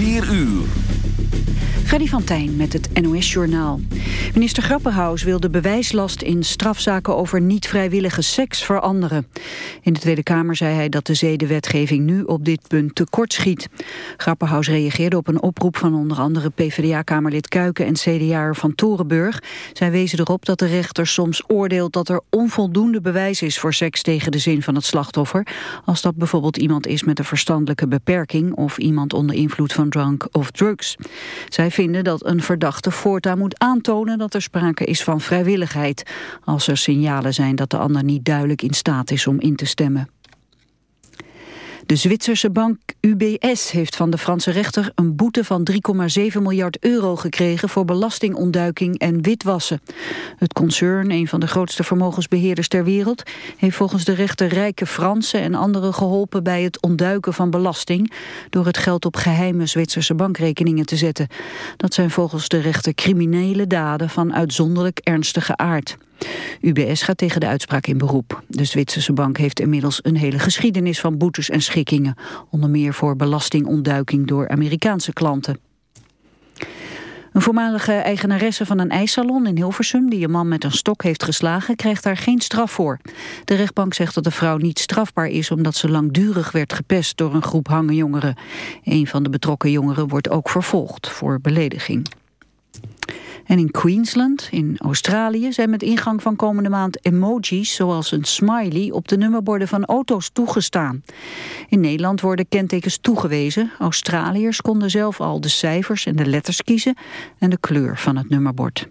4 uur. Freddy van met het NOS-journaal. Minister Grapperhaus wil de bewijslast in strafzaken over niet-vrijwillige seks veranderen. In de Tweede Kamer zei hij dat de zedenwetgeving nu op dit punt tekortschiet. Grapperhaus reageerde op een oproep van onder andere PvdA-kamerlid Kuiken en CDA van Torenburg. Zij wezen erop dat de rechter soms oordeelt dat er onvoldoende bewijs is voor seks tegen de zin van het slachtoffer. Als dat bijvoorbeeld iemand is met een verstandelijke beperking of iemand onder invloed van drank of drugs. Zij vinden dat een verdachte voortaan moet aantonen dat er sprake is van vrijwilligheid, als er signalen zijn dat de ander niet duidelijk in staat is om in te stemmen. De Zwitserse bank UBS heeft van de Franse rechter een boete van 3,7 miljard euro gekregen voor belastingontduiking en witwassen. Het concern, een van de grootste vermogensbeheerders ter wereld, heeft volgens de rechter rijke Fransen en anderen geholpen bij het ontduiken van belasting door het geld op geheime Zwitserse bankrekeningen te zetten. Dat zijn volgens de rechter criminele daden van uitzonderlijk ernstige aard. UBS gaat tegen de uitspraak in beroep. De Zwitserse bank heeft inmiddels een hele geschiedenis van boetes en schikkingen. Onder meer voor belastingontduiking door Amerikaanse klanten. Een voormalige eigenaresse van een ijssalon in Hilversum... die een man met een stok heeft geslagen, krijgt daar geen straf voor. De rechtbank zegt dat de vrouw niet strafbaar is... omdat ze langdurig werd gepest door een groep hangenjongeren. Een van de betrokken jongeren wordt ook vervolgd voor belediging. En in Queensland, in Australië, zijn met ingang van komende maand emojis zoals een smiley op de nummerborden van auto's toegestaan. In Nederland worden kentekens toegewezen. Australiërs konden zelf al de cijfers en de letters kiezen en de kleur van het nummerbord.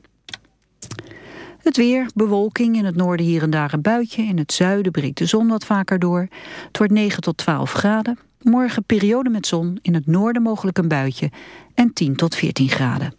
Het weer, bewolking, in het noorden hier en daar een buitje. In het zuiden breekt de zon wat vaker door. Het wordt 9 tot 12 graden. Morgen periode met zon, in het noorden mogelijk een buitje. En 10 tot 14 graden.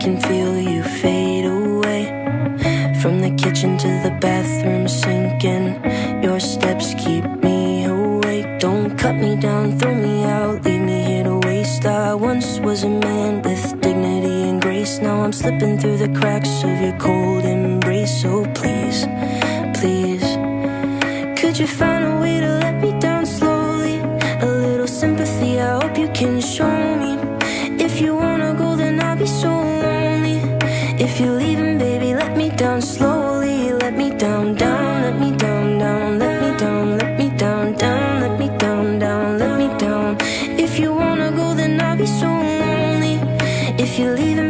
can feel you fade away. From the kitchen to the bathroom sinking. Your steps keep me awake. Don't cut me down, throw me out, leave me here to waste. I once was a man with dignity and grace. Now I'm slipping through the cracks of your cold embrace. So please, please, could you find a way to let me down slowly? A little sympathy, I hope you can show me. If you wanna go, then I'll be so you're leaving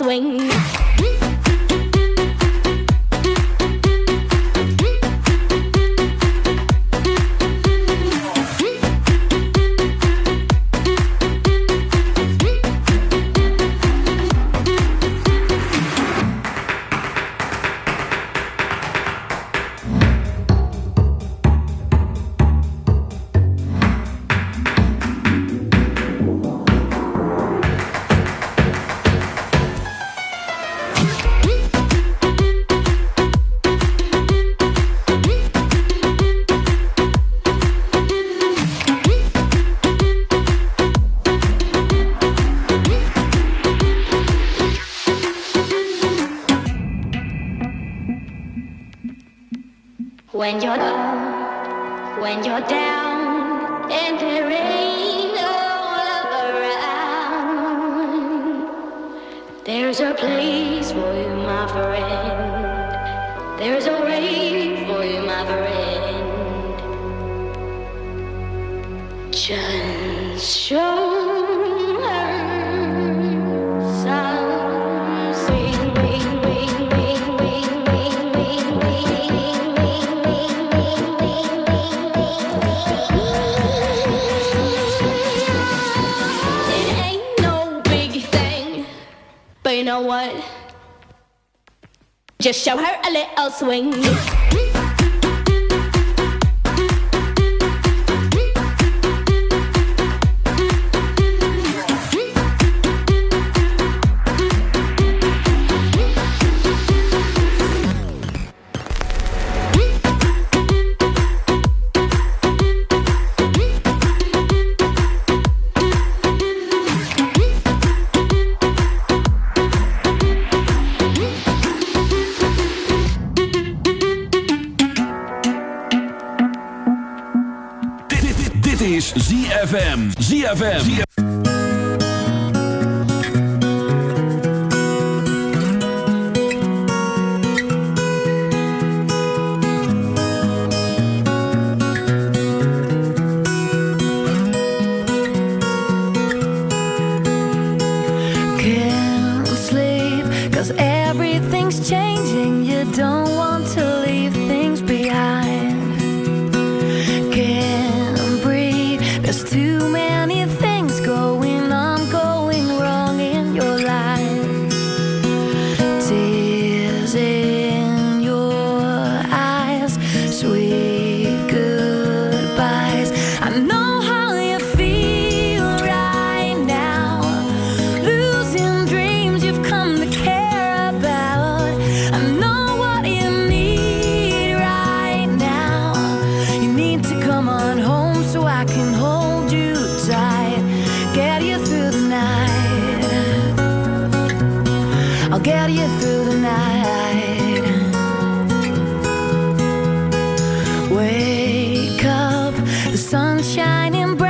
swing. you know what? Just show her a little swing. ZFM. ZFM. ZFM. sunshine and bright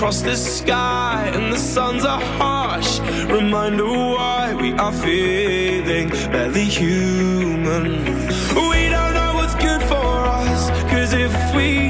across the sky and the suns are harsh. Reminder why we are feeling barely human. We don't know what's good for us, cause if we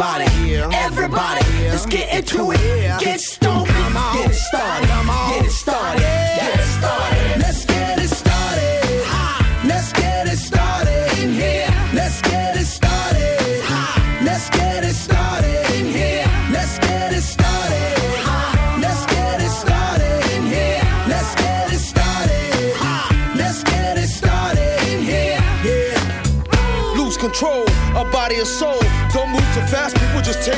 everybody, everybody, let's get into it. Get stoned, get it started, get it started.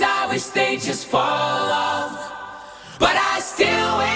I wish they just fall off. But I still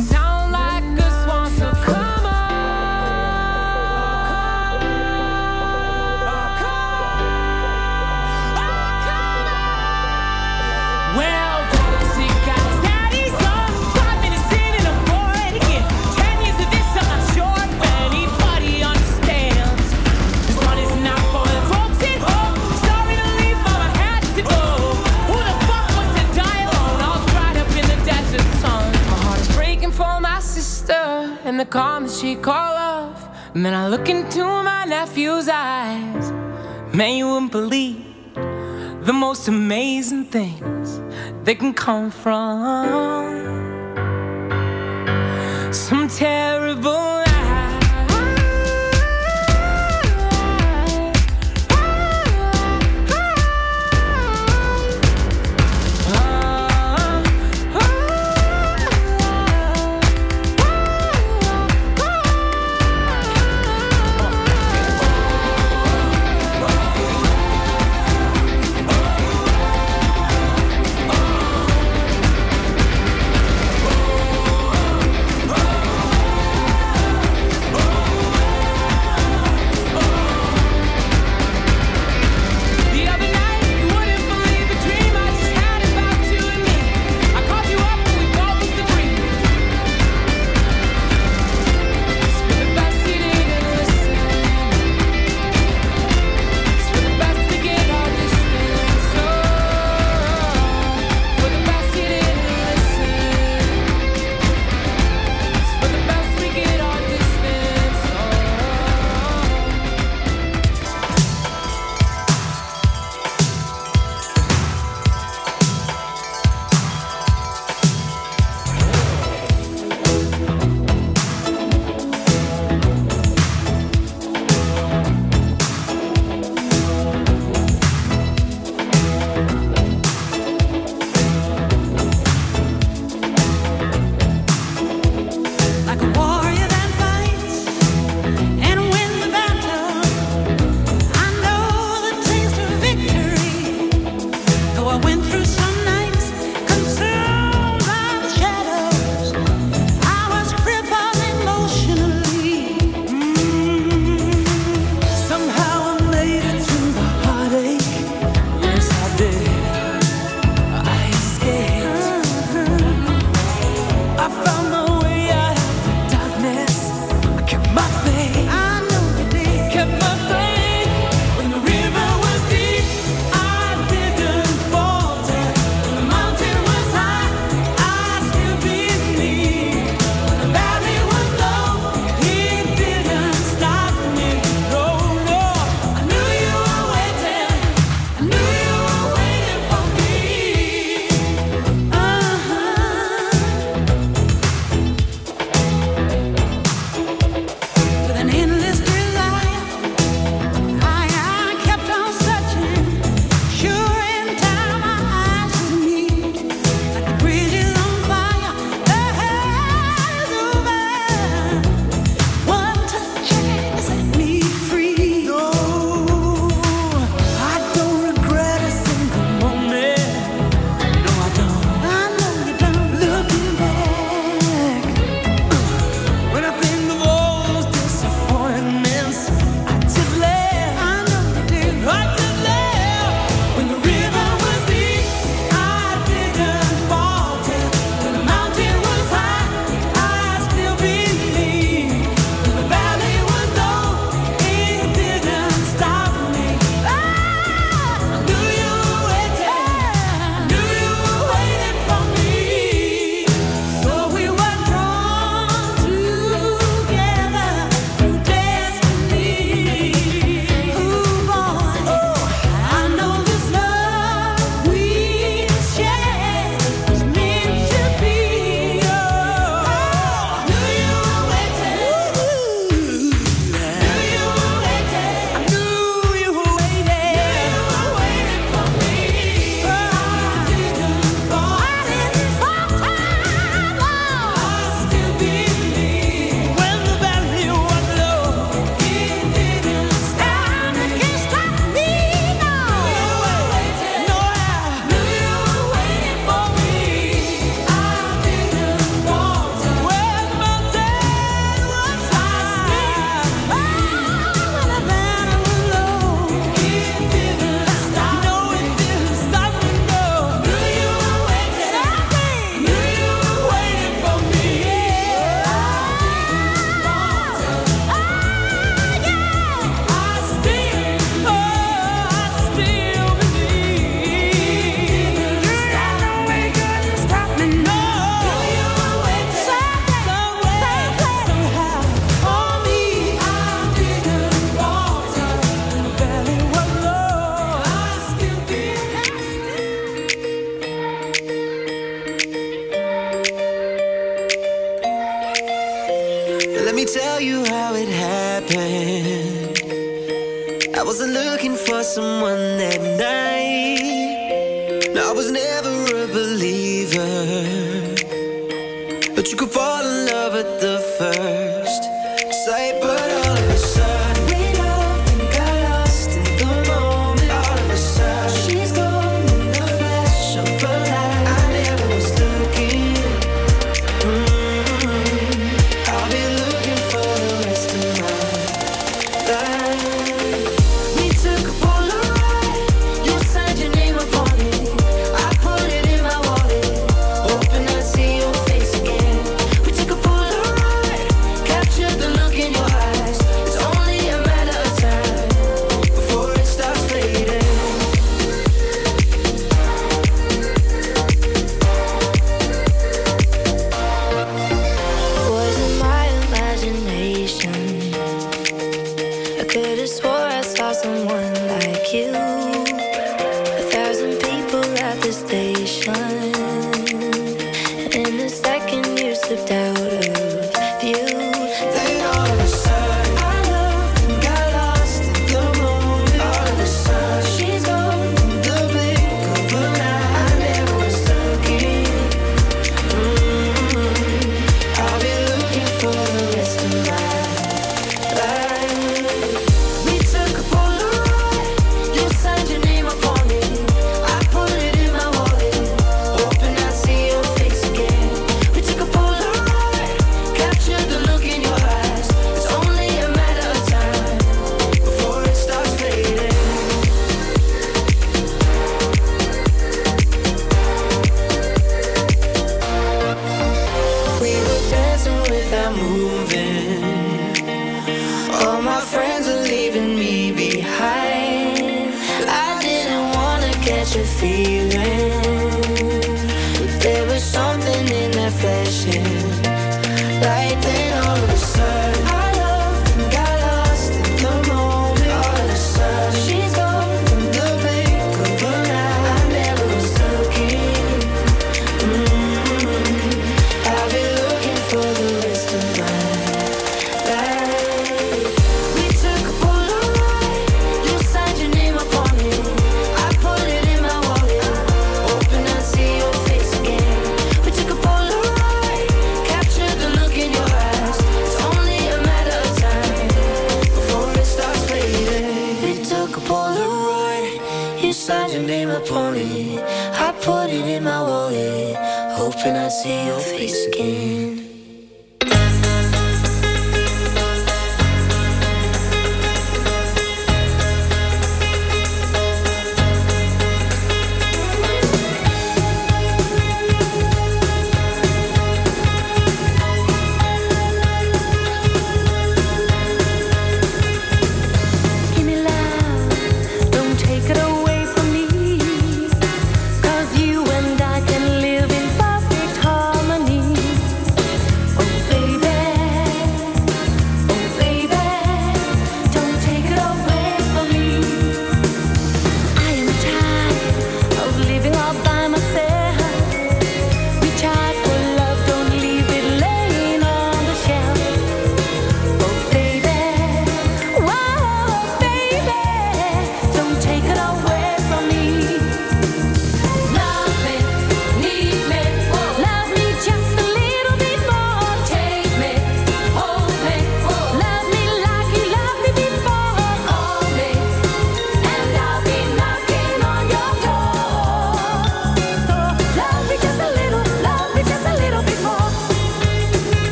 in the calm that she called off. Then I look into my nephew's eyes. Man, you wouldn't believe the most amazing things that can come from some terrible